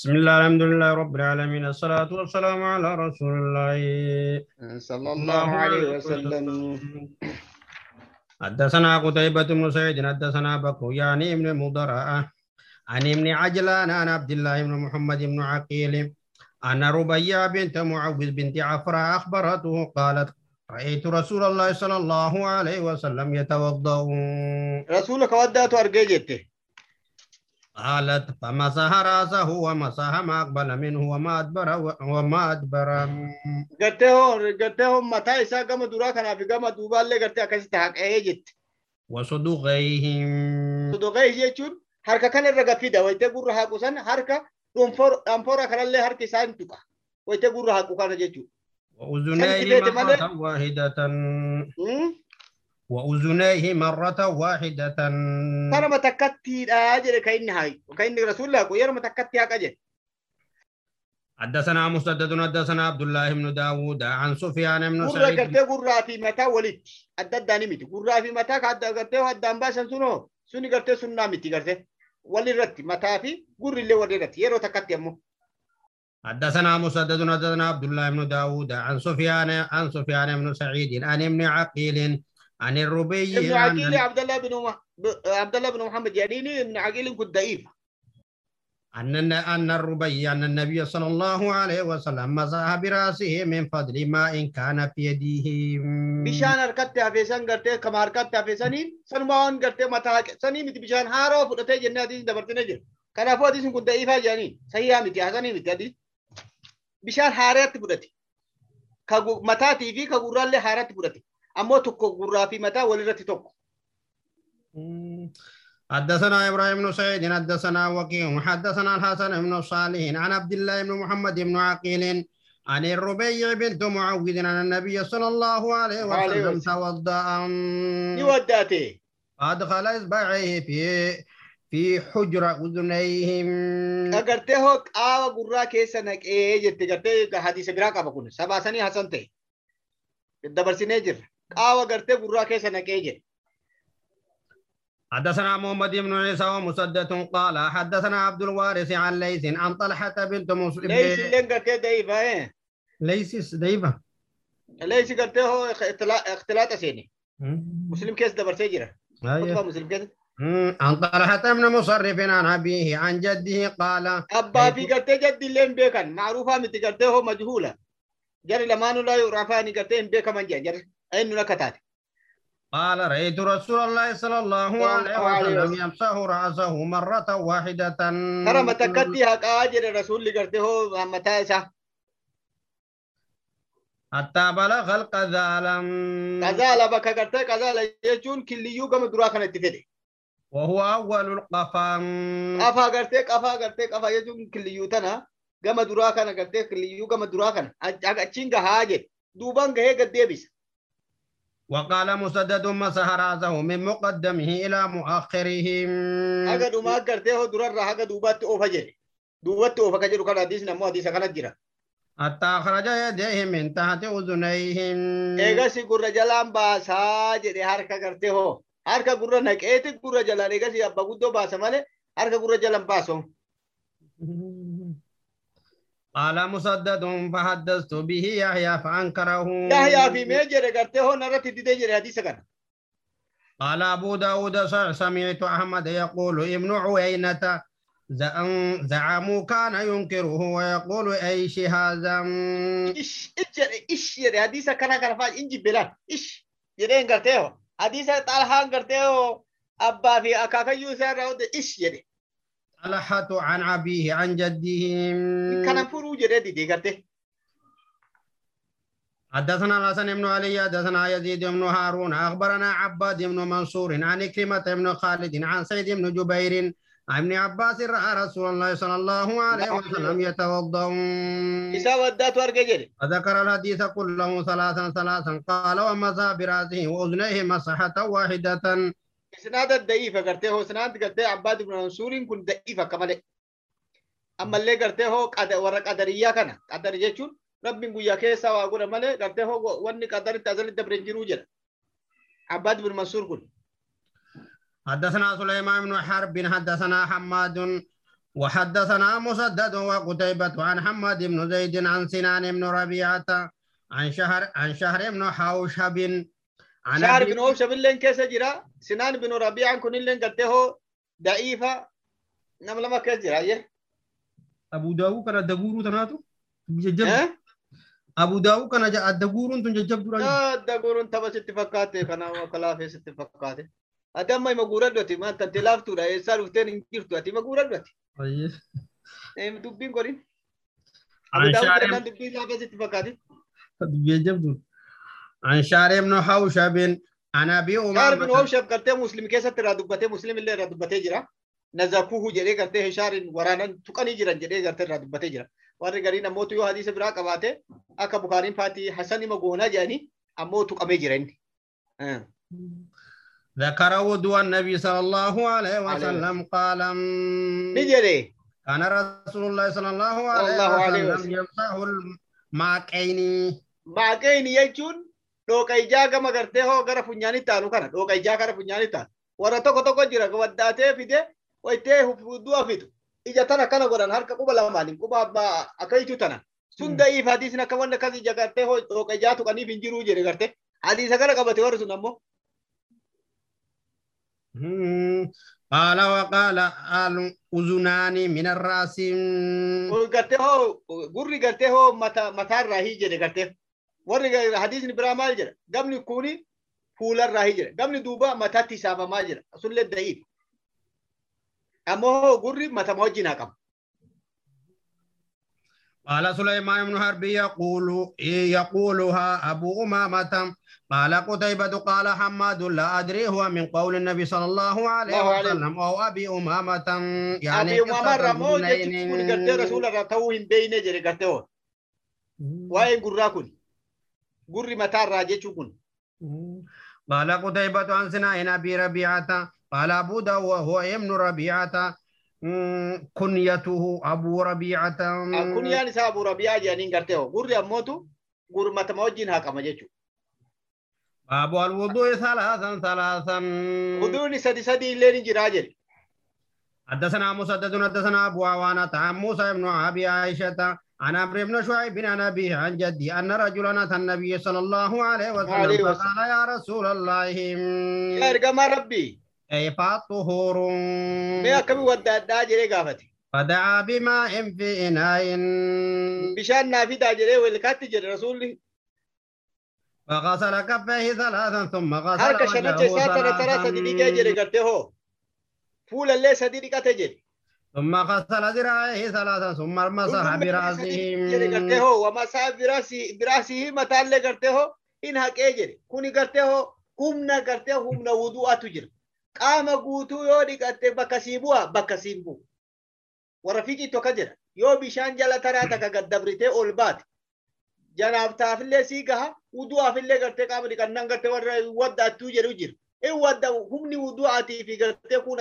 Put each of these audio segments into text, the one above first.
بسم الله الحمد لله رب العالمين الصلاة والسلام على رسول الله. صلى الله عليه وسلم. حدثنا قتيبة بن سعيد حدثنا بكر يعني ابن مضرعة عن ابن عجلان عن عبد الله بن محمد بن عقيل أن ربيع بنت معوذ بنت عفراء أخبرته قالت رأيت رسول الله صلى الله عليه وسلم يتوضأ. رسولك ودات أرجيته قالت فمسح رأسه ومسح ما أقبل منه وما أدبر وما أدبر. قرته قرته متى إسا قام دورا كان في قام دوبا اللي قرته أكسي تحق إيجت وصدقيهم. صدقائي جيتون حركة كان الرقفيدة ويتقول رها قسان حركة أنفور أنفورا كان اللي حركة سان تقع ويتقول رها قسان جيتون وأذنيه سنتي مرة واحدة. وأذنيه مرة واحدة. كان متكتي أجل كأن هاي وكأن رسول الله كوير متكتي أجل. حدثنا مسدد حدثنا عبد الله بن داود عن سفيان بن قرة سعيد. قرته قرة في متى ولد أدى داني متي قرة في متى؟ كاد قرته هدام باسن سنو. سني قرته سنة متي قرته ولي رتي متى في؟ قرة اللي ولي رتي يرو تكتي أمو. حدثنا مسدد حدثنا عبد الله بن داود عن سفيان عن سفيان بن سعيد عن ابن عقيل عن الربيع ابن عقيل عبد الله بن عبد الله بن محمد يعني ابن عقيل كنت ضعيف. أن أن الربيع أن النبي صلى الله عليه وسلم مزاها برأسه من فضل ما إن كان في يديه. بشان أركت في سن قرت كما أركت في سنين سن ما أن قرت ما تاك سنين مت بشان هارو فرته جنة هذه دبرت نجر. كان أبو هذه سن كنت ضعيف يعني صحيح مت يا سنين مت هذه بشان هارت فرته كعو ما تاتي في كعو رال هارت فرته أموتك غرة في متى ولدت توك حدثنا إبراهيم بن سعيد حدثنا وكيع حدثنا الحسن بن صالح عن عبد الله بن محمد بن عقيل عن الربيع بنت معوذ عن النبي صلى الله عليه وسلم توضأ يوداتي أدخل إصبعيه في في حجرة أذنيهم أكرته أو غرة كيسة نك إيه جت كرته حديث غرقة بكون سبع سنين حسن تي دبر سنجر gartee gurraa keessa naqee jedhe. حدثنا محمد بن عيسى ومسدد قال حدثنا عبد الوارث عن ليث عن طلحة بنت مسلم Leeysi illee gartee da'iifaa. ليس ديفا Leeysi gartee hoo ikhtilaaxa seene. مسلم كيس دبر سجرة أيوه. خطبة مسلم كيس. عن طلحة بن مصرف عن أبيه عن جده قال أبا في قرتي جد اللين بيكن معروفة متي قرتي هو مجهولة جري لما لا يعرفاني قرتي بيك من جري أين نكتات قال رأيت رسول الله صلى الله عليه وسلم يمسح رأسه مرة واحدة. ترى متكتي هكا جري رسول اللي قرتي هو متى حتى بلغ القذالم كذا بك قرتي كذا يجون كليو كم درا كان تفيد وهو أول القفام. أفا قرتي أفا قرتي أفا يجون كليو تنا كم درا كان قرتي كليو كم درا كان. أجين هاجر دوبان جه قد ديبس وقال مسدد مسح رأسه من مقدمه إلى مؤخره haga dhumaa gartee hoo durarraa haga duubaatti oofa jedhe duubatti oofa ka jedhu kan hadiis namoo hadiisa kana jira حتى أخرج يديه من تحت أذنيهم eegasi gurra jalaan baasaa jedhe harka gartee hoo harka gurra naqeeti gurra jalaan eegasi abba guddoo baasa malee harka gurra jalan baaso قال مسدد فحدثت به يحيى فأنكره. يحيى في ميجر كرته هو نرت ديجر حديثا قال أبو داود سمعت أحمد يقول ابن عوينة زعموا كان ينكره ويقول اي شي هذا؟ إيش إيش يا حديثا كان كان فاز إنجي بلا إيش يرين كرته حديثا طالحان كرته أبا في أكاكيو سر إيش يدي طلحة عن أبيه عن جده. kana furuu jedhee didee gartee حدثنا الحسن بن علي حدثنا يزيد بن هارون أخبرنا عباد بن منصور عن كلمة بن خالد عن سيد بن جبير عن ابن عباس رأى رسول الله صلى الله عليه وسلم jedhe فذكر الحديث كله ثلاثا ثلاثا قال ومسح برأسه وأذنيه مسحة واحدة. اسناد الضعيفه کرتے ہو اسناد کرتے عباد بن منصور کن ضعيفه کمل أما لے کرتے ہو قد ور قدریا کنا قدر یچون رب گویا کے سوا گرے مل کرتے ہو ون قدر تزل دبرن جروجر عباد بن منصور کن حدثنا سليمان بن حرب بن حدثنا حماد وحدثنا مسدد وقتيبة عن حماد بن زيد عن سنان بن ربيعة عن شهر عن شهر بن حوشب أبي- بن أوشب اللين كيس جرا سنان بن ربيع كن اللين قلته ضعيفة نم لما كيس جرا يه أبو داوود كان الدبور تناتو؟ ججب. ها؟ أبو داوود كان جا الدبور تنججب درا آه دقورون تبا ستفكاته كنا وكلا في ستفكاته أدم ما يمغورد دوتي ما أنت تلاف تورا يسار وتين إنجير تو أتي مغورد دوتي. إيه دبين كورين أبو عن داود شهر كنا دبين لا في ستفكاته ججب در عن شهر بن حوشب عن أبي شهر بن أمامة أوشب قلته مسلم كيسة ترى دبته مسلم اللي رد دبته جرا. نزكوه جري قلته شهر ورانا تكاني جرا جري قلته رد دبته جرا. warri gariin ammoo yoo hadiisa biraa qabaate akka bukaariin faatii hasani magoonaa jedhanii ammoo tuqamee jira inni. ذكر وضوء النبي صلى الله عليه وسلم قال jedhe كان رسول الله صلى الله عليه وسلم. يمسح المعقين maaqeeni jechuun dhooqa ijaa gama gartee hoo gara funyaanii taanu kana dhooqa ijaa gara funyaanii taanu warra tokko tokko jira waddaatee fide wayitee du'a fitu ija tana kana godhan harka quba lamaaniin quba abbaa akkasitu tana sun Mm. da'iif hadiisni akka wanna akkas ija gartee hoo dhooqa ijaa tuqaniif hin jiruu jedhe gartee hadiisa kana qabate warri sun ammoo. قال وقال الأذنان من الرأس hoo gurri gartee hoo mata mataarraa hii jedhe gartee warri hadiisni biraa maal jedha gamni kuni fuularraa hii jedha gamni duuba mataatti hisaabamaa jira sunillee da'iif ammoo gurri matama wajjin haa qabu قال سليمان بن حرب يقول يقولها أبو أمامة قال قتيبة قال حماد لا أدري هو من قول النبي صلى الله عليه الله. وسلم أو أبي أمامة يعني Abi Umamarraa moo قصة jechi kun gartee الأذنين. rasuularraa ta'uu hin beeyne jedhe gurri mataarraa jechuu kun قال قتيبة عن سناء أبي ربيعة قال أبو داود وهو ابن ربيعة كنيته أبو ربيعة jedhaniin gartee hoo gurri ammootu gurri matama wajjin haa qaba jechuu باب الوضوء ثلاثا ثلاثا sadi illee ni jiraa jedhe حدثنا مسدد حدثنا ابو عوانة عن موسى بن ابي عائشة أنا عمر بن شعيب عن أبيه عن جدي أن رجلا أتى النبي صلى الله عليه وسلم فقال يا رسول الله يا رجل ما ربي؟ أي فاطهور ما كبي ودا داجري قافتي. فدعا بماء في إناء. بشان نافي داجري ولكاتي جري رسولي. فغسل كفه ثلاثا ثم غسل هرك شنجي ساتنا ثلاثا. دي بيجي جري قرتي هو فول اللي سديري قاتي جري. ثم غسل ذراعيه ثلاثا ثم مسح براسه hoo wamasaa biraasii biraasii mataallee gartee hoo hin haqee jedhe kuni gartee hoo humna gartee humna wudu'atu jira qaama guutuu yoo dhiqatte bakka sii bu'a bakka siin bu'u warra fiqii tokko jira yoo bishaan jala taraa takka gaddabritee ol baate janaaf taafillee sii gaha wudu'aafillee gartee qaama dhiqannan gartee warra waddaattuu jedhu jira in wadda humni wudu'aatii fi gartee kun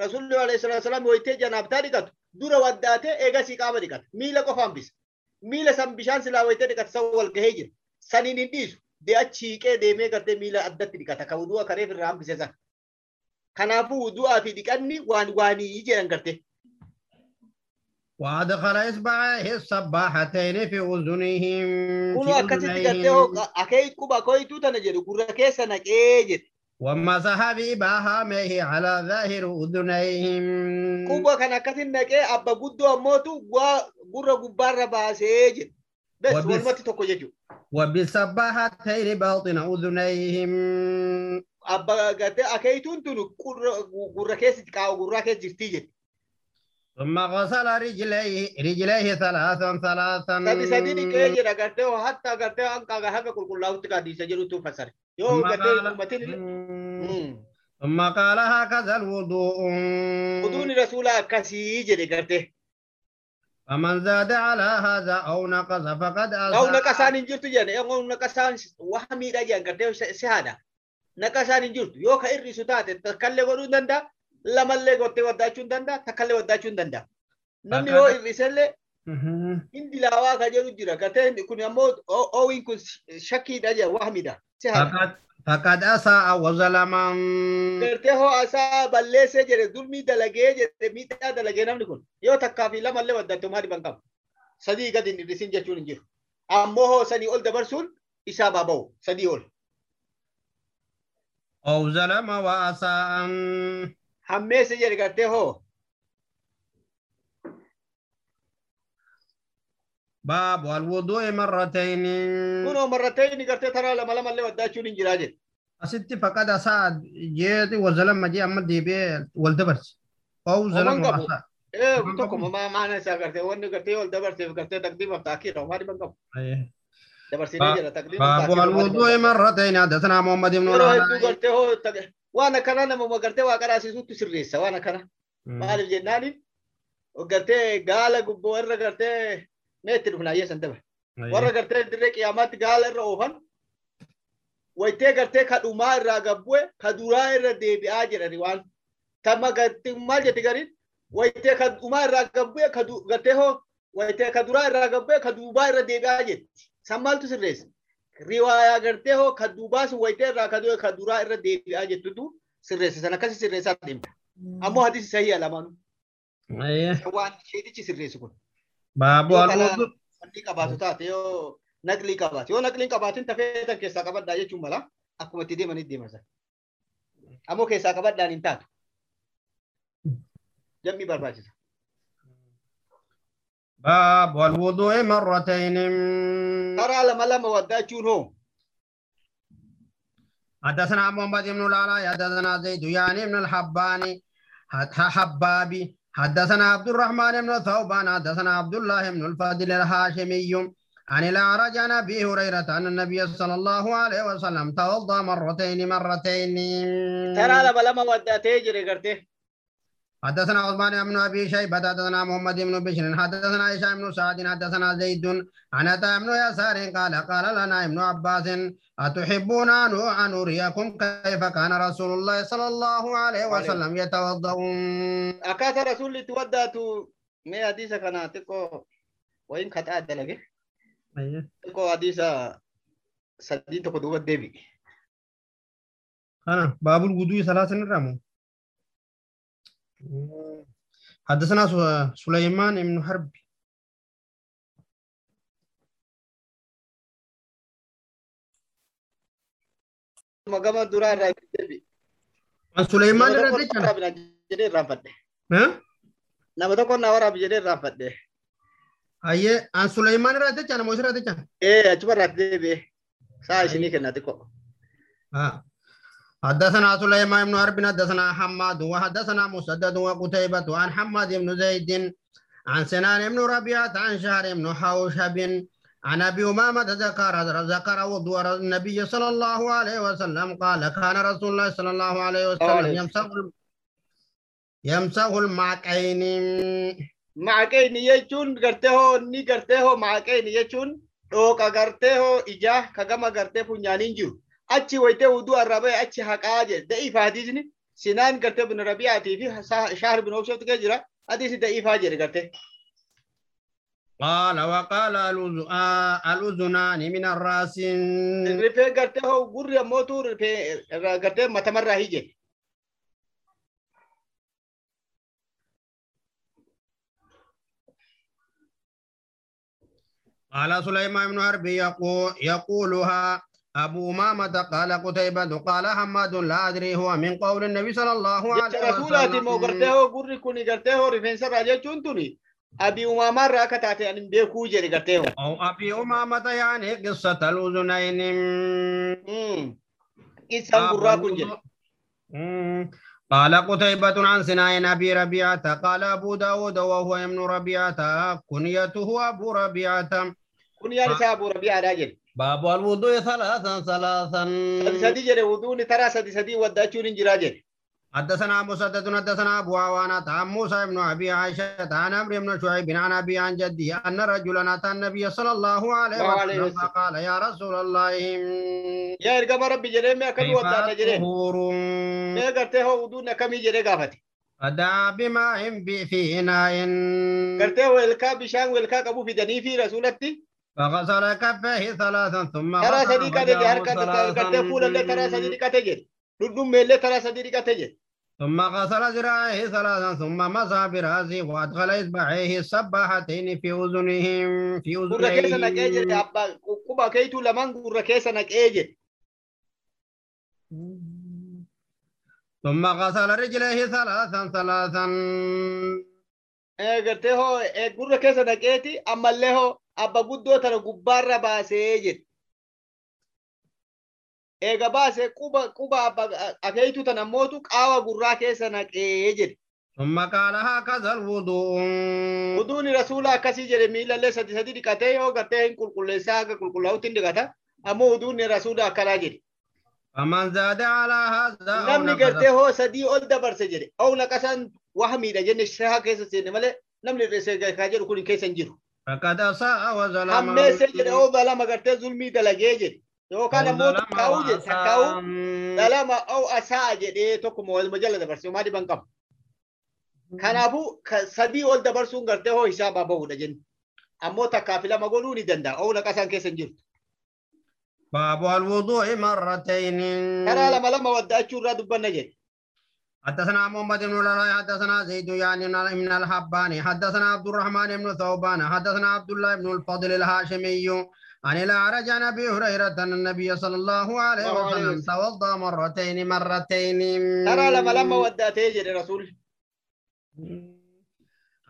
رسول الله عليه الصلاه والسلام ويتي جناب تاريخات دور وداته ايغا سي قام ديكات ميلا كو فامبيس ميلا سام بيشان سلا ويتي ديكات سوال كهيج سنين ديس دي اتشي كه دي مي كات ميلا ادت ديكات كا ودوا كاري في رام بيزا كنافو ودوا في ديكاني وان واني يجي انغرتي وادخل اصبع الصباحتين في اذنهم قولوا اكتي ديكات أكيد كوبا كويتو تنجر كوركيسنا كيجت ومسح بإبهامه على ظاهر أذنيهم naqee abba guddoo ammootu waa gurra gubbaarra baasee jedhe bes Wabis- walumatti tokko jechuudha وبالسباحتين باطن أذنيهم akeeytuun tun gurra- gurra keessatti qaama gurraa keessa jirtii jedhe ثم غسل رجليه رجليه ثلاثا ثلاثا jedha gartee hoo hatta gartee hanqaa haga qulqullaa'utti qaadiisa jedhutu fassare yoo ثم gartee قال ummatiin illee مم. ثم قال هكذا الوضوء uduuni rasuulaa akkasii jedhe gartee فمن زاد على هذا أو نقص فقد Ga'u أساء naqasaan hin jirtu jedhe yoo naqasaan waa miidhaa jedhan gartee si haadha naqasaan hin jirtu yoo ka irrisu lamallee gottee waddaachuu hin danda'a takkallee waddaachuu hin danda'a namni yoo irrisellee hindi laawaa ka jedhu jira gartee kun ammoo oowiin kun shakkiidha jedha haadha فقد أساء وظلم balleessee jedhe dulmii dalagee jedhe miidhaa dalagee namni kun yoo takkaa fi lama illee waddattummaa dhiban qabu sadii gadi hin hir'isin jechuun hin jiru ammoo hoo sanii ol dabarsuun isaa baaba'u sadii ol أو ظلم وأساء hammeesse jedhe gartee hoo باب الوضوء مرتين marratee inni gartee taraa lama lama illee waddaachuun hin jiraa jedhe أستي فقد أساء جيت وظلم جي أما ديبي والدبرس أو قبل. Waan tokko qabu. maa maana isaa gartee wanni gartee ol dabarseef gartee taqdiimaaf taakiidha homaa dhiban qabu أيه. Ba- jira taqdiimaaf باب taakiidha homaa dhiban الوضوء qabu. مرتين حدثنا محمد بن gartee hoo taq- waan akkana namuma gartee waa qaraasiisuutti sirreessa waan akkana maaliif jennaani gartee gaala gubboo irra gartee meetti dhufna ayyeessan dabar warra gartee dirree qiyaamaatti gaala irra oofan wayitee gartee ka dhumaa irraa gabbu'e ka duraa irra deebi'aa jedhani waan tamma gartee maal jetti gariin wayitee ka dhumaa irraa gabbu'e gartee hoo wayitee ka duraa irraa gabbu'e ka duubaa irra deebi'aa jetti san maaltu sirreessa riwaayaa gartee hoo kan duubaas wayitee irraa kan kan duraa irra deebi'aa jettutu sirreessisan akkasii sirreessaa deemta. Ammoo hadiisi sahii alamaan. Waan sheetichi sirreessu kun. Baaboo albuutu. Naqlii qabaatu taate yoo naqlii qabaatu yoo naqliin qabaatin tafeetan keessaa qabaddaa jechuun mala akkuma itti deeman itti deeman Ammoo keessaa qabadhaan hin taatu. Jambii barbaachisa. Baaboo albuutu marrateen. Karaa lama lama waddaachuun hoo حدثنا محمد بن العلاء حدثنا زيد يعني بن الحباني حبابي حدثنا عبد الرحمن بن ثوبان حدثنا عبد الله بن الفضل الهاشمي عن الأعرج عن أبي هريرة أن النبي صلى الله عليه وسلم توضأ مرتين مرتين. lama lama waddaatee jire gartee حدثنا عثمان بن أبي شيبة حدثنا محمد بن بشر حدثنا هشام بن سعد حدثنا زيد عن عطاء بن يسار قال قال لنا ابن عباس أتحبون أن اريكم كيف كان رسول الله صلى الله عليه وسلم يتوضا akkaataa rasuulli itti waddaatu mee hadiisa kana xiqqoo wayin kaxaa dalage xiqqoo hadiisa sadii tokko duuba deebi أنا باب الوضوء ثلاث نرمو. حدثنا سليمان بن حرب gama duraa irraa deebi عن سليمان nama رضي tokko الله waraabina jedhee irraanfadhe ها nama tokko na waraabi jedhee irraanfadhe اي عن سليمان رضي الله مو رضي الله ee achuma irraatti deebi'e saa isinii kenna xiqqoo آه. حدثنا سليمان بن حرب حدثنا حماد وحدثنا مسدد وقتيبة عن حماد بن زيد عن سنان بن ربيعة عن شهر بن حوشب عن أبي أمامة ذكر ذكر وضوء النبي صلى الله عليه وسلم قال كان رسول الله صلى الله عليه وسلم يمسح يمسح المعقين. Maaqeeni jechuun gartee hoo inni gartee hoo maaqeeni jechuun dhooqa gartee hoo ijaa ka achi wayitee uduu arraa ba'e achi haqaa jedhe da'iif hadiisni sinaan gartee bin rabi'aatii fi shaahar bin hobshooti kee jira hadiisni da'iifaa jedhe gartee قال وقال الأذ- آه، الأذنان من rifee gartee hoo gurri ammootu rifee irraa gartee matamarraa hii jedhe قال سليمان بن حرب يقول يقولها أبو أمامة قال قتيبة قال حماد لا أدري هو من قول النبي صلى الله عليه وسلم. أبي أمامة ركعت يعني بيكوجة ركعته أو أبي أمامة يعني قصة الوزنين قصة مرة كوجة قال قتيبة عن سناين أبي ربيعة قال أبو داود وهو ابن ربيعة كنيته أبو ربيعة. كنيته أبو ربيعة راجل. باب الوضوء ثلاثا ثلاثا wuduuni taraa sadi sadii waddaachuun hin jiraa jedhe حدثنا مسدد حدثنا ابو عوانة عن موسى بن ابي عائشة عن عمرو بن شعيب عن ابي عن جدي ان رجلا اتى النبي صلى الله عليه وسلم. فقال يا رسول الله yaa ergama rabbi jedhee mee akkamii كيف waddaanna jedheen الطهور mee gartee hoo wuduun akkamii jedhee gaafate فدعا بماء ب- في اناء gartee welkaa bishaan welkaa qabu fidanii fi rasuulatti فغسل كفه ثلاثا ثم ترى سدي كتجي هرك فول اللي ترى سدي كتجي ردم ميل ترى سدي كتجي ثم غسل ذراعه ثلاثا ثم مسح برأسه وادخل اصبعيه السباحتين في أذنهم في اذنهم ثم غسل رجليه ثلاثا ثلاثا. إيه، اجرته اجر إيه، كيسنا كيتي أما له abba guddoo tana gubbaarra baasee jedhe eega baasee quba quba abba akeeytuu tana ammootu qaawa gurraa keessa naqee jedhe ثم قال هكذا الوضوء Uduuni rasuula akkasii jedhe miilallee sadi sadi dhiqatee yoo gartee hin qulqulleessaa haga qulqullaa'utti hin dhiqata ammoo uduunni rasuula akkanaa jedhe فمن زاد على هذا أو namni نقص gartee hoo sadii ol dabarse jedhe oo naqasan wahamiidha jenne shaha keessa seenne malee namni irra kaa فقد أساء وظلم ammoo وظلم takkaa'uu jedhe takkaa'uu وأساء. dalama oo asaa jedhee tokkuma waluma jala dabarse homaa dhiban qaba kanaafuu ka- sadii ol dabarsuun gartee hoo hisaabaa bahudha jenne ammoo takkaa fi lama godhuu ni danda'a oo naqasaan keessa hin jiru باب الوضوء مرتين karaa lama lama wadda'achuu irraa dubbanna jedhe حدثنا محمد بن العلاء حدثنا زيد يعني من الحباني. حدثنا عبد الرحمن بن ثوبان حدثنا عبد الله بن الفضل الهاشمي. عن الأعرج عن أبي هريرة أن النبي صلى الله عليه الله وسلم. توضأ مرتين مرتين. karaa lama lama wadda'atee jedhe rasuulli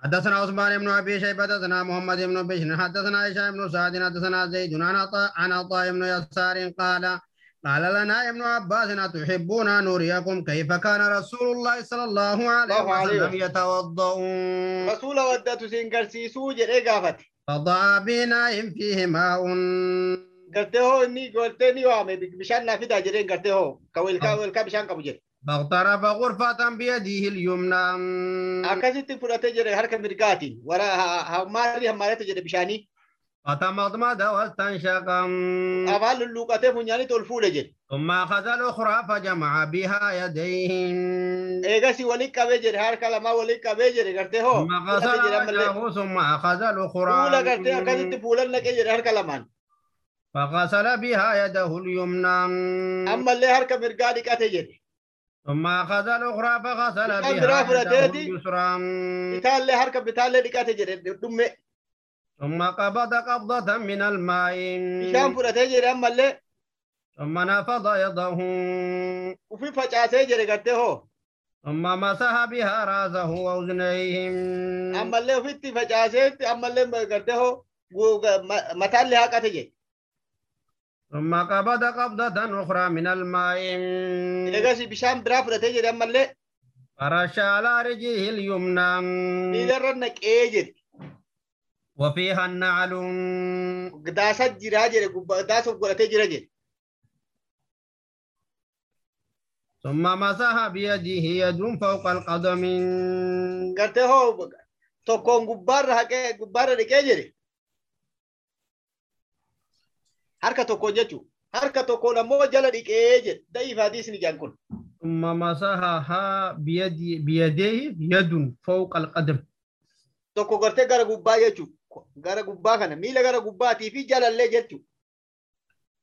حدثنا عثمان بن أبي شيبة حدثنا محمد بن بشر حدثنا هشام بن سعد حدثنا زيد. عن عطاء بن يسار قال قال لنا ابن عباس أن تحبون أن نريكم كيف كان رسول الله صلى الله عليه وسلم يتوضأ رسول ودت سينكر سيسو جل إجابت إيه فضع بنا فيه ماء قلته إني قلتني وامي بشان في تاجرين قلته كويل آه. كويل كبشان كبجر بغتر بغرفة بيده اليمنى أكاسي تفرت جري هرك مرقاتي وراء هماري هماري تجري بشاني. فتمضمض واستنشق afaan lulluuqatee funyaanitti ol fuudhe jedhe ثم أخذ الأخرى فجمع بها يديه waliin qabee jedhe harka lamaa waliin qabee jedhe gartee hoo ثم غسل ammallee وجهه ثم أخذ fuula gartee الأخرى akkasitti fuulan naqee jedhe harka lamaan فغسل بها يده اليمنى ammallee harka mirgaa dhiqate jedhe ثم أخذ الأخرى فغسل بها يده. اليسرى bitaallee harka bitaallee dhiqate jedhe dhumme ثم قبض قبضة من الماء. بشان فرتي جري أم اللي؟ ثم نفض يده. وفي فجاة جري قده ثم مسح بها رازه وزنيهم أم اللي وفي فجاة أم اللي قده مثال لها قتجي ثم قبض قبضة أخرى من الماء. إذا بشام برا فرتي جري أم اللي؟ فرش على رجيه اليمنى. إذا رنك إيجري وفيها النعل gubbaa daasa godhatee jira jedhe ثم مسح بيده يد فوق القدم tokkoon gubbaarra haqee gubbaarra dhiqee jedhe harka tokkoon jechuu harka tokkoon ammoo jala dhiqee jedhe da'iif hadiisni jaan kun ثم مسحها بيد بيديه يد فوق القدم tokko gartee gara gubbaa jechuu gara gubbaa kana miila gara gubbaatii fi jalallee jechuu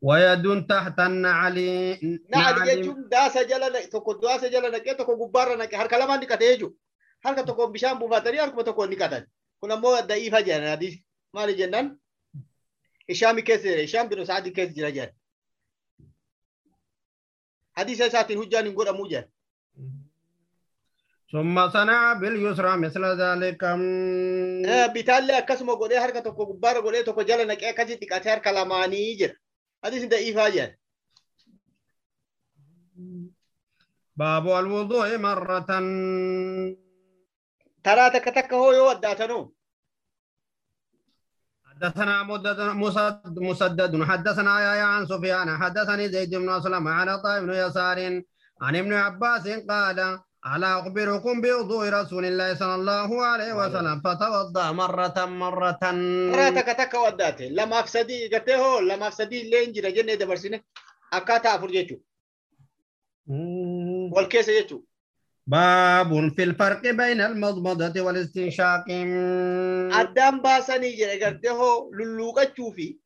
ويد تحت النعل naali jechuun daasa jala naqe tokko daasa jala naqee tokko gubbaarra naqe harka lamaan dhiqate jechuu harka tokkoon bishaan buufatanii harkuma tokkoon dhiqatan kun ammoo da'iifa jedhan hadiis maali jennaan ishaami keessa jira ishaan binu sa'adii keessa jira jedhan hadiisa isaatiin hujjaan hin godhamuu jedhan ثم صنع باليسرى مثل ذلك. آه، بتالي كسمو غودي حركه تو كبار غودي تو جلنا كي كاجي تي كاتير كلاماني جير حديث ده ايفاجا باب الوضوء مرة. ترى تكتك هو يوداتنو حدثنا مسدد مسدد. حدثنا يا يا عن سفيان. حدثني زيد بن أسلم عن طيب بن يسار عن ابن عباس قال ألا أخبركم بوضوء رسول الله صلى الله عليه وسلم فتوضأ مرة مرة gartee hoo lamaaf sadii illee hin jira jennee dabarsine akkaataa afur jechuu مم. wal keessa jechuu باب في الفرق بين المضمضة والاستنشاق baasanii jedhe gartee hoo lulluuqachuu fi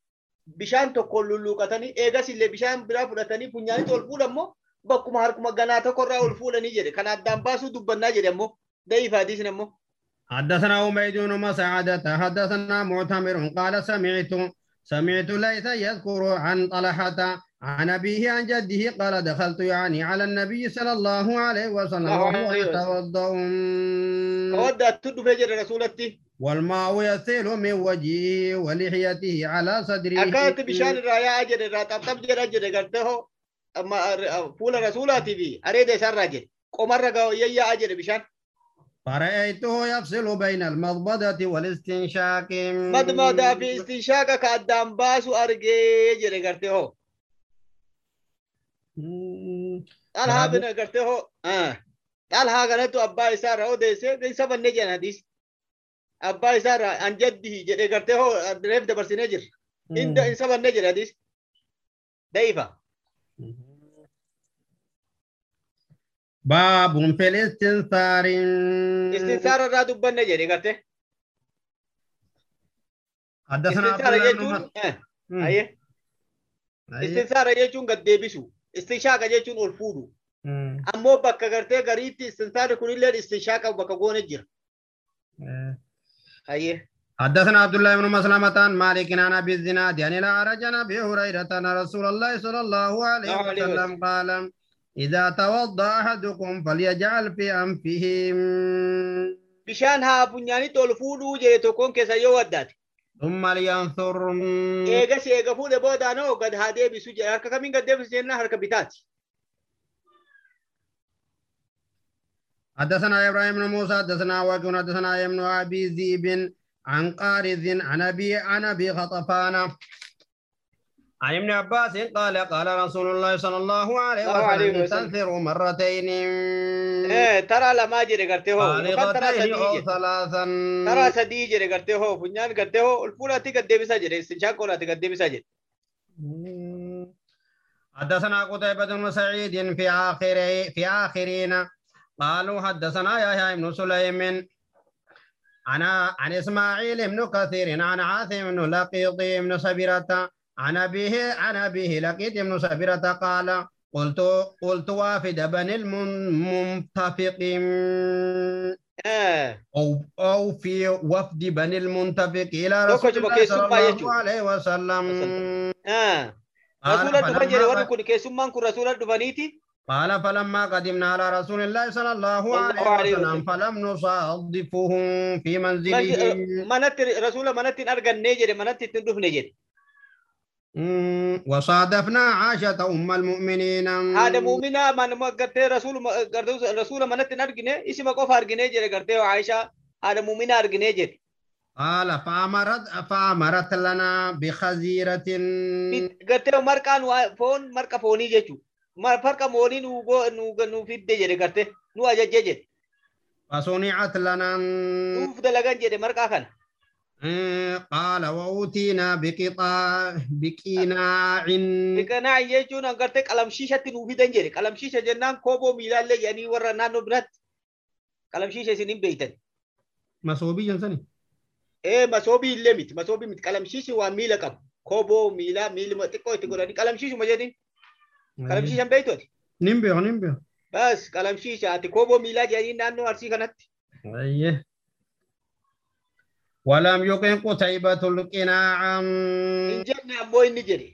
bishaan tokko lulluuqatanii eegas illee bishaan biraa fudhatanii funyaanitti ol fuudhan immoo بكم هارك ما جنات كورا والفول نيجي كان أدم باسو دوب بناجي دمو ده يفادي سنمو حدثنا أمي جون ما سعادة حدثنا معتمر قال سمعت سمعت ليس يذكر عن طلحة عن أبيه عن جده قال دخلت يعني على النبي صلى الله عليه وسلم وهو يتوضأ تودى تدو فجر رسولتي. والماء يسيل من وجهه ولحيته على صدره. أكاد بشان الرايا أجر الرايا تبجر أجر أجر fuula rasuulaatii fi areeda isaarraa jedhe qomarra gaa'oyyee yaa'aa jedhe bishaan فرأيته يفصل بين المضمضة والاستنشاق madmaadaa fi istinshaaqa ka addaan baasu argee jedhe gartee hoo مم. Xalhaa Kanaafuu- bina gartee hoo xalhaa kanattu abbaa isaarraa odeesse isa bannee jedhan hadiis abbaa isaarraa an jaddihi jedhe gartee hoo reef dabarsinee jirra inda isa bannee jedhe hadiis da'ifa باب في الاستنثار istinsaara irraa dubbanne jedhe gartee حدثنا عبد istinsaara الله بن jechuun مس- eh, مم. ayye أيه. istinsaara jechuun gad deebisu istinshaaqa jechuun ol fuudhu مم. ammoo bakka gartee gariitti istinsaarri kunillee istinshaaqa bakka goone jira ayye حدثنا عبد الله بن مسلمة مالك عن ابي الزناد عن الاعرج عن ابي هريره ان رسول الله صلى الله عليه وسلم قال إذا توضأ أحدكم فليجعل في أنفه بشان ها بنياني تولفودو جي تكون كيسا يو ثم لينثر. إيغا سي إيغا فود بودا نو قد ها دي بسوجي هركا كمين قد دي بسجينا هركا بتات حدثنا إبراهيم بن موسى حدثنا وكون حدثنا إبن أبي ذيب عن قارذ عن أبي عن أبي غطفانا عن ابن عباس قال قال رسول الله صلى الله عليه وسلم. تنثر مرتين. jedhe gartee hoo yookaan taraa بالغتين sadii أو ثلاثا taraa sadii jedhe gartee hoo funyaan gartee hoo ol fuudhaatti gad deebisaa jedhe istinshaaqa olaatti gad deebisaa jedhe حدثنا قتيبة بن سعيد في آخر في آخرين. قالوا حدثنا يحيى بن سليم عن عن إسماعيل بن كثير عن عاصم بن لقيط بن سبيرة عن أبيه عن أبيه لقيط بن سبيرة قال قلت قلت وافد بني المنتفق Eh, أو أو في وفد بني المنتفق إلى رسول الله صلى الله. عليه وسلم. jedhe فلما warri kun keessummaan kun rasuula dhufaniiti قال فلما قدمنا على رسول الله صلى الله الله عليه وسلم. فلم نصادفهم في منزله. hin argannee jedhe manatti ittiin dhufne jedhe مم، وصادفنا عائشة أم المؤمنين. هذا مؤمنة ما نما رسول قرتي رسول ما نت نرجعنا إيش ما كوف أرجعنا جر قرتي عائشة؟ هذا مؤمنة أرجعنا جر قال فأمرت فأمرت لنا بخزيرة. قرتي عمر فون مر كفوني جيتو ما فرق موني نو نو نو في الدنيا قرتي. نو أجا جيجي فصنعت لنا. نو في دلعان جيري مر قال وأوتينا بقطاع بقناع jechuun an gartee qalamshiishatti nuu fidan jedhe qalamshiisha jennaan kooboo miilaallee jedhanii warra naannoo biraatti qalamshiisha isin hin beeytan مصوبي جنسني ee masoobii illee miti masoobii miti qalamshiishi waan miila qabu kooboo miilaa miiluma xiqqoo itti godhanii qalamshiishuma jedhin qalamshiishan beeytooti نمبيو نمبيو bas qalamshiisha ati kooboo miilaa jedhanii naannoo arsii kanatti أيه ولم يقم قتيبة القناع hin jenne ammoo inni jedhe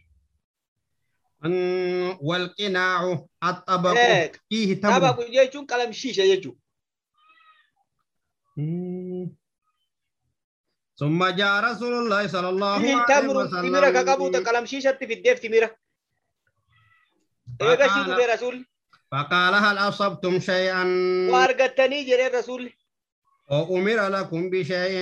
أن- والقناع الطبق إيه، فيه تمر Tabaaqu jechuun qalamshiisha jechuun مم. ثم جاء رسول الله صلى الله fihi عليه tamru timira ka qabuuta وسلم qalamshiishatti fiddeef timira eegashii فقال, dhufee rasuulli فقال هل أصبتم شيئا waa argattanii jedhee rasuulli وأمر لكم بشيء.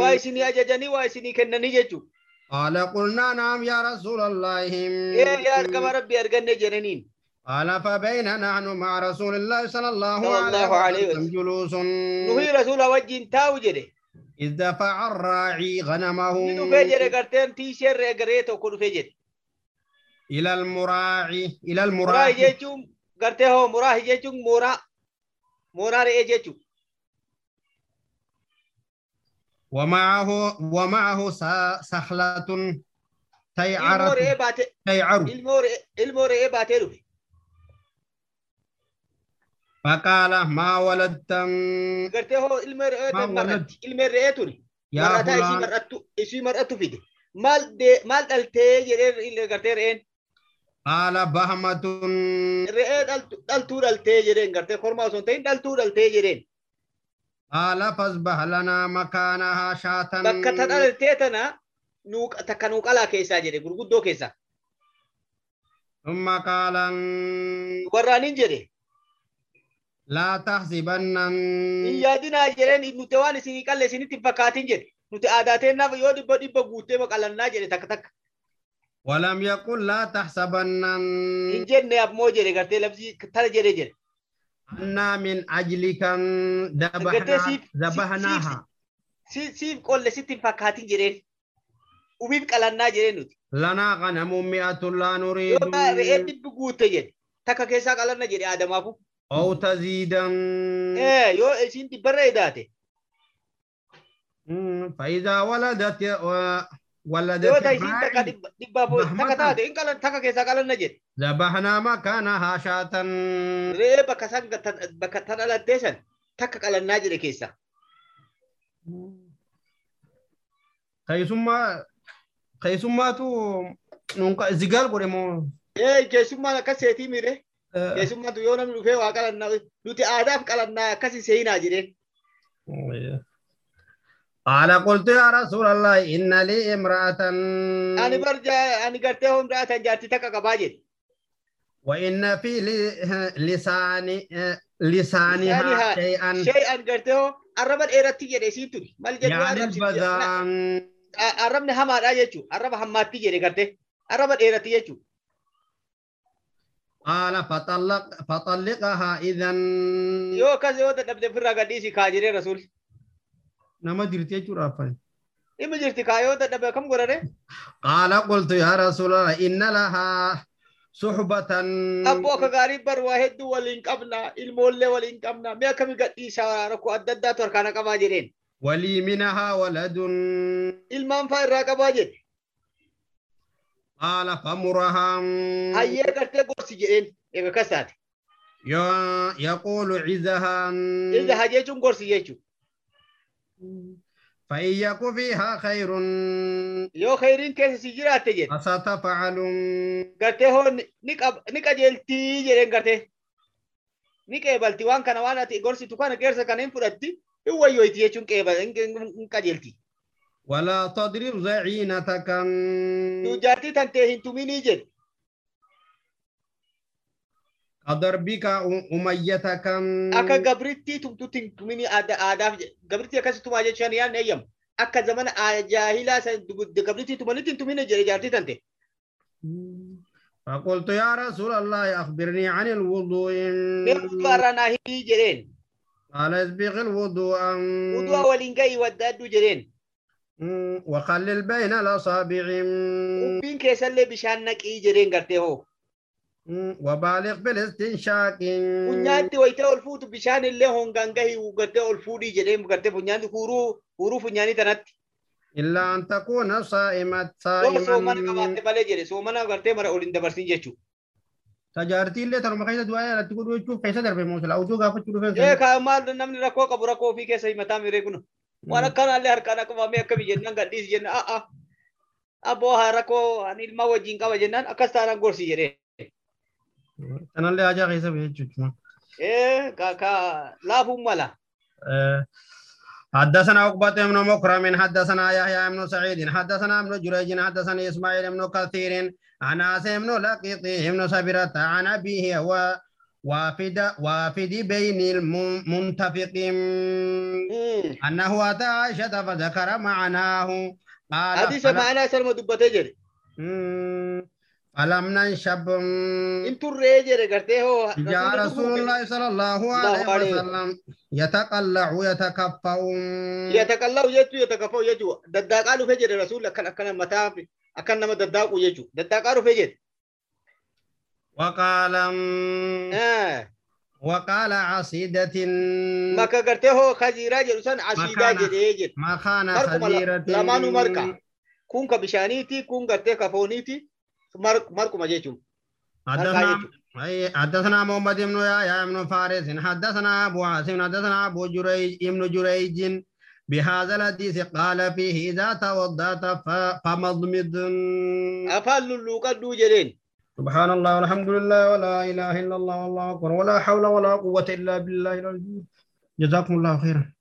وأيسني أجاني وأيسني كنا نيجتو قال قلنا نعم يا رسول الله. إيه يا كما ربي أرغن جرنين قال فبين نحن مع رسول الله صلى الله عليه وسلم جلوس. نهي رسول وجه تاو جري إذ دفع غنمه. نينو قرتين تيشير رأيت وكل فجر إلى المراعي إلى المراعي. جيجوم قرتين هو مراعي جيجوم مراعي مراعي جيجوم. ومعه ومعه سحلة تيعر تيعر المور فقال ما ولدت قرته المر إيه مرت المر اتوري إيه يا مرت إيش مرت إيش مرت في دي مال دي مال دلت يرر إلى قرته إن؟ قال بهمة رئت إيه دلت دلت دلت يرن قرته خرمه سنتين دلت دلت يرن قال فاصبح لنا مكانها شاة Bakka ta dhaltee tana nuuq- takka nuuqalaa keessaa jedhe gurguddoo keessaa. ثم قال Warraanin jedhe لا تحسبن nuti waan isinii qalle isinitti hin fakkaatin jedhe. Nuti aadaateennaaf yoo dhibba dhibba guuttee maqalannaa jedhe takka takka. ولم يقل لا تحسبن Hin jenne ammoo jedhe gartee labsii tana jedhe jedhe. أنا من أجلك ذبحنا ذبحناها qolle sitti hin fakkaatin jedheen. Ufiif qalannaa jedheen nuti. لنا غنم مئة لا نريد taa re'ee dhibbi guutte jedhe. Takka keessaa qalanna jedhe aadamaafu. أو تزيدا Eh yoo isiin dhibbarra edaate. مم، فإذا ولدت ولدت jedhe. ذبحنا مكانها شاة san bakka tan dhalattee san takka qalannaa jedhe keessa. keessummaa keessummaatu nunqa zigaal godhe moo Ee keessummaan akkas seetii miire. Keessummaatu yoo namni dhufee waa qalannaa nuti aadaaf qalannaa akkasi seenaa jedheen. قال قلت يا رسول الله إن لي امرأة. أنا برجع أنا قلت امرأة جاتي تكا كباجي وإن في لساني لساني شيئا. شيئا قلت له عرب الايرتي يا ريسيتو ما الجد عربنا هم على يجو عرب هم ما تيجي قلت قال فطلق فطلقها اذا يو كذا يو تدبد فرغا ديسي رسول. نما درتي جرافة Dhimmi jirti kaa yoo dadhabe kam godhane? قال قلت يا رسول الله إن لها Abboo akka gaarii bar waa hedduu waliin qabna. Ilmoollee waliin qabna. Mee akkami gadhiisaa rakkoo adda addaatu harkaana qabaa jedheen. ولي منها ولد Ilmaan faa irraa qabaa jedhe. قال فمرها Hayyee gartee gorsi jedheen. Eega akkas taate. ي- يقول عزها haa jechuun gorsi jechuudha. فإن يك فيها خير khayriin keessa si jiraatte jedhe. فستفعل qab- ni qajeeltii jedheen gartee. Ni qeebalti waan kana waan ati gorsitu kana keessa kana hin fudhatti. Hin wayyoyti jechuun qeebal hin hin qajeelti. ولا تضرب زعينتك tantee hin tuminii jedhe. كضربك أميتك jedhe. Gabrittii akkasi tumaa jechaan yaadni eeyyamu. Akka zamana aa- jaahilaa san dugudde gabrittii tumanitti hin tumine jedhe jaartii tante. فقلت يا رسول الله أخبرني عن الوضوء naa hidhii jedheen. قال اسبغ الوضوء gahii wadda adduu jedheen. وخلل بين الأصابع Ubbiin keessallee bishaan naqii jedheen gartee hoo. وبالغ بالاستنشاق ol fuutu bishaan illee hongaan gahii gartee ol fuudhii jedheen gartee funyaanni huuruu huuruu funyaanii tanatti. إلا أن تكون صائمة صائما qabaatte malee jedhe soomana gartee mara ol hin dabarsin jechuudha. تجارتي اللي ترى ما كيسة دوايا لا تقول وجهك كيسة دربي موسى لا وجهك أفتح له Ee فين kaa maal namni rakkoo qabu rakkoo ofii keessa himataa miree kun. Waan akkanaallee harkaan qabamee akkami jennaan gadhiisi jenna a'a. Abboo haa rakkoo ani ilmaa wajjin qaba jennaan akkas taanaan gorsi jedhee. أنا اللي أجا كيسة بيجوا Ee ka ka laafuun mala. حدثنا عقبة بن مكرم حدثنا يحيى بن سعيد حدثنا ابن جريج حدثني اسماعيل بن كثير عن عاصم بن لقيط بن سبرة عن أبيه و وافد وافد بين المنتفق أنه أتى عائشة فذكر معناه قال Hadiisa فلم, ma'anaa salma فلم ننشب يا رسول الله صلى الله عليه وسلم يتقلع ويتكفى يتقلع ويتو يتكفى ويجو دداقالو فجر رسول الله كان أكنا متابع أكنا ما دداقو يجو دداقالو فجر وقال وقال عصيدة ما كرته خزيرة جلسان عصيدة جلسان ما خانا خزيرة لما نمرك كونك بشانيتي كونك تكفونيتي Markuma jechuun. حدثنا محمد بن يحيى بن فارس حدثنا ابو عاصم حدثنا ابو جريج ابن جريج بهذا الحديث قال فيه اذا توضأت فمضمض Afaan lulluuqadhuu jedheen. سبحان الله والحمد لله ولا اله الا الله والله اكبر ولا حول ولا قوة الا بالله العلي. جزاكم الله خيرا